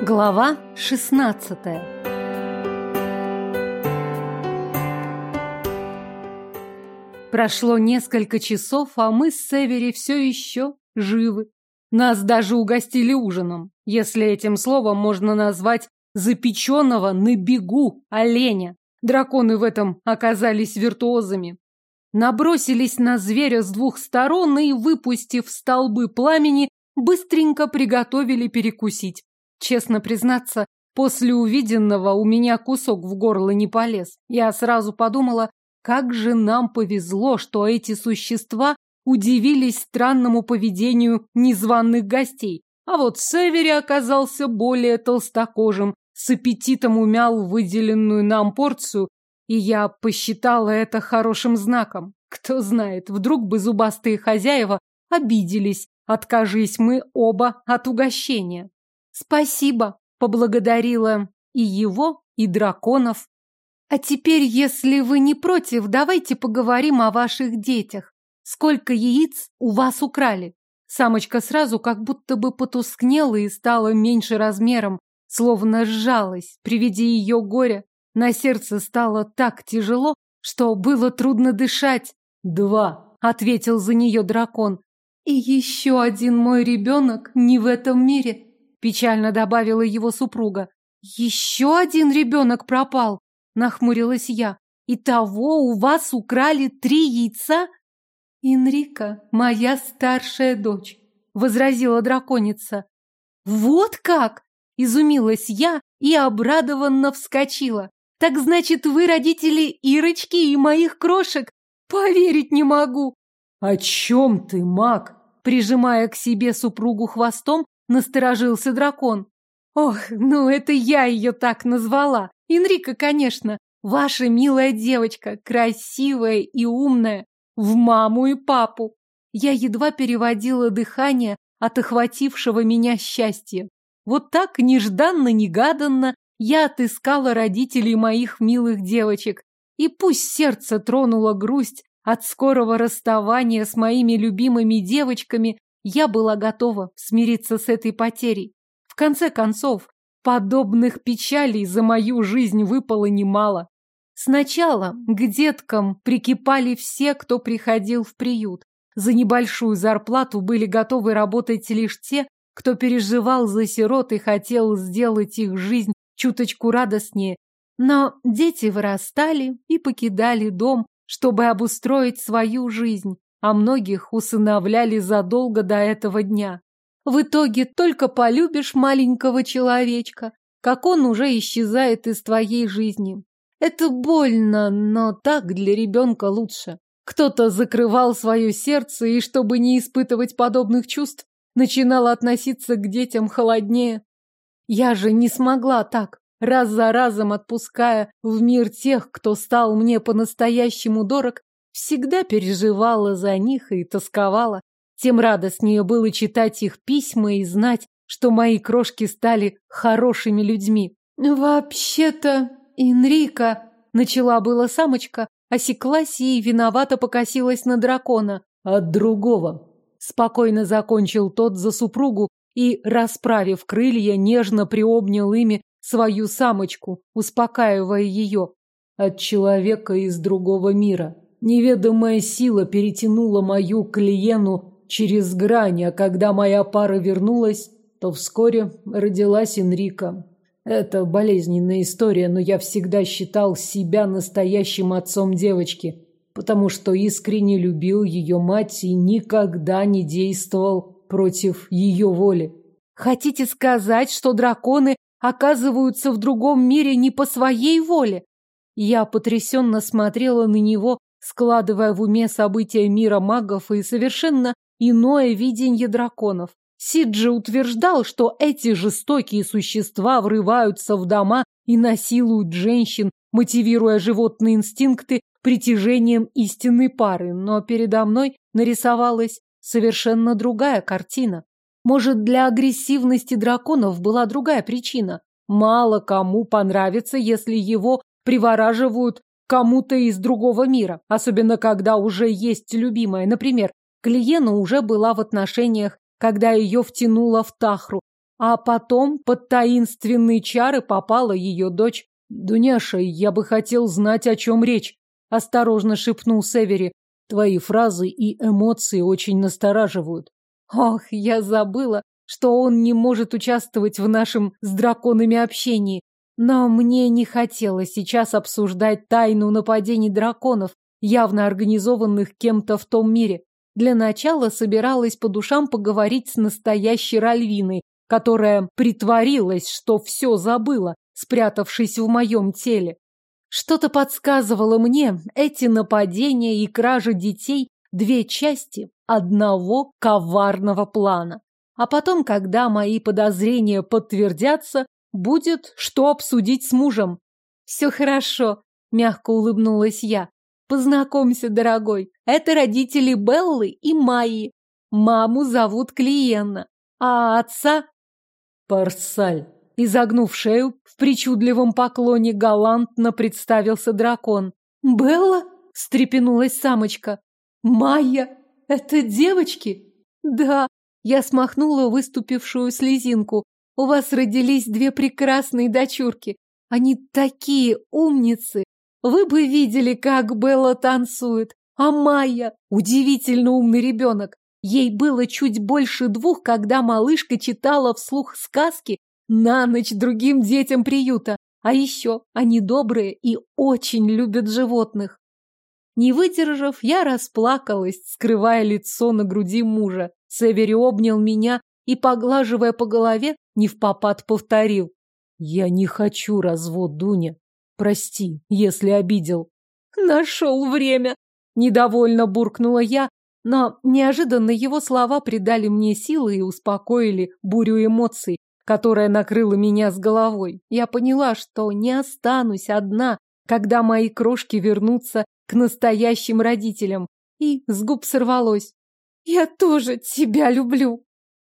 Глава 16 Прошло несколько часов, а мы с Севери все еще живы. Нас даже угостили ужином, если этим словом можно назвать запеченного на бегу оленя. Драконы в этом оказались виртуозами. Набросились на зверя с двух сторон и, выпустив столбы пламени, быстренько приготовили перекусить. Честно признаться, после увиденного у меня кусок в горло не полез. Я сразу подумала, как же нам повезло, что эти существа удивились странному поведению незваных гостей. А вот Севери оказался более толстокожим, с аппетитом умял выделенную нам порцию, и я посчитала это хорошим знаком. Кто знает, вдруг бы зубастые хозяева обиделись, откажись мы оба от угощения. Спасибо, поблагодарила и его, и драконов. А теперь, если вы не против, давайте поговорим о ваших детях. Сколько яиц у вас украли? Самочка сразу как будто бы потускнела и стала меньше размером, словно сжалась. При виде ее горя на сердце стало так тяжело, что было трудно дышать. «Два», — ответил за нее дракон. «И еще один мой ребенок не в этом мире», печально добавила его супруга. Еще один ребенок пропал, нахмурилась я. И того у вас украли три яйца? Инрика, моя старшая дочь, возразила драконица. Вот как? Изумилась я и обрадованно вскочила. Так значит, вы родители Ирочки и моих крошек? Поверить не могу. О чем ты, маг? Прижимая к себе супругу хвостом, Насторожился дракон. Ох, ну это я ее так назвала. Инрика, конечно. Ваша милая девочка, красивая и умная. В маму и папу. Я едва переводила дыхание от охватившего меня счастья. Вот так, нежданно-негаданно, я отыскала родителей моих милых девочек. И пусть сердце тронуло грусть от скорого расставания с моими любимыми девочками, я была готова смириться с этой потерей. В конце концов, подобных печалей за мою жизнь выпало немало. Сначала к деткам прикипали все, кто приходил в приют. За небольшую зарплату были готовы работать лишь те, кто переживал за сирот и хотел сделать их жизнь чуточку радостнее. Но дети вырастали и покидали дом, чтобы обустроить свою жизнь а многих усыновляли задолго до этого дня. В итоге только полюбишь маленького человечка, как он уже исчезает из твоей жизни. Это больно, но так для ребенка лучше. Кто-то закрывал свое сердце и, чтобы не испытывать подобных чувств, начинал относиться к детям холоднее. Я же не смогла так, раз за разом отпуская в мир тех, кто стал мне по-настоящему дорог, всегда переживала за них и тосковала. Тем радостнее было читать их письма и знать, что мои крошки стали хорошими людьми. «Вообще-то, Инрика...» — начала была самочка, осеклась и виновато покосилась на дракона. «От другого...» — спокойно закончил тот за супругу и, расправив крылья, нежно приобнял ими свою самочку, успокаивая ее. «От человека из другого мира...» Неведомая сила перетянула мою клиену через грань, а когда моя пара вернулась, то вскоре родилась Энрика. Это болезненная история, но я всегда считал себя настоящим отцом девочки, потому что искренне любил ее мать и никогда не действовал против ее воли. Хотите сказать, что драконы оказываются в другом мире не по своей воле? Я потрясенно смотрела на него, складывая в уме события мира магов и совершенно иное видение драконов. Сиджи утверждал, что эти жестокие существа врываются в дома и насилуют женщин, мотивируя животные инстинкты притяжением истинной пары, но передо мной нарисовалась совершенно другая картина. Может, для агрессивности драконов была другая причина. Мало кому понравится, если его привораживают кому-то из другого мира, особенно когда уже есть любимая. Например, Клиена уже была в отношениях, когда ее втянуло в Тахру. А потом под таинственные чары попала ее дочь. «Дуняша, я бы хотел знать, о чем речь», — осторожно шепнул Севери. «Твои фразы и эмоции очень настораживают». Ох, я забыла, что он не может участвовать в нашем с драконами общении. Но мне не хотелось сейчас обсуждать тайну нападений драконов, явно организованных кем-то в том мире. Для начала собиралась по душам поговорить с настоящей Ральвиной, которая притворилась, что все забыла, спрятавшись в моем теле. Что-то подсказывало мне, эти нападения и кражи детей – две части одного коварного плана. А потом, когда мои подозрения подтвердятся, будет что обсудить с мужем. Все хорошо, мягко улыбнулась я. Познакомься, дорогой, это родители Беллы и Майи. Маму зовут Клиенна, а отца... Парсаль. Изогнув шею, в причудливом поклоне галантно представился дракон. «Белла?» – встрепенулась самочка. «Майя? Это девочки?» «Да», – я смахнула выступившую слезинку. «У вас родились две прекрасные дочурки. Они такие умницы. Вы бы видели, как Белла танцует. А Майя – удивительно умный ребенок. Ей было чуть больше двух, когда малышка читала вслух сказки на ночь другим детям приюта. А еще они добрые и очень любят животных. Не выдержав, я расплакалась, скрывая лицо на груди мужа. Севери обнял меня и, поглаживая по голове, не в попад повторил. «Я не хочу развод, Дуня. Прости, если обидел». «Нашел время!» Недовольно буркнула я, но неожиданно его слова придали мне силы и успокоили бурю эмоций, которая накрыла меня с головой. Я поняла, что не останусь одна, когда мои крошки вернутся к настоящим родителям. И с губ сорвалось. «Я тоже тебя люблю!»